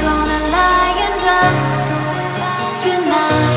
gonna lie in dust tonight.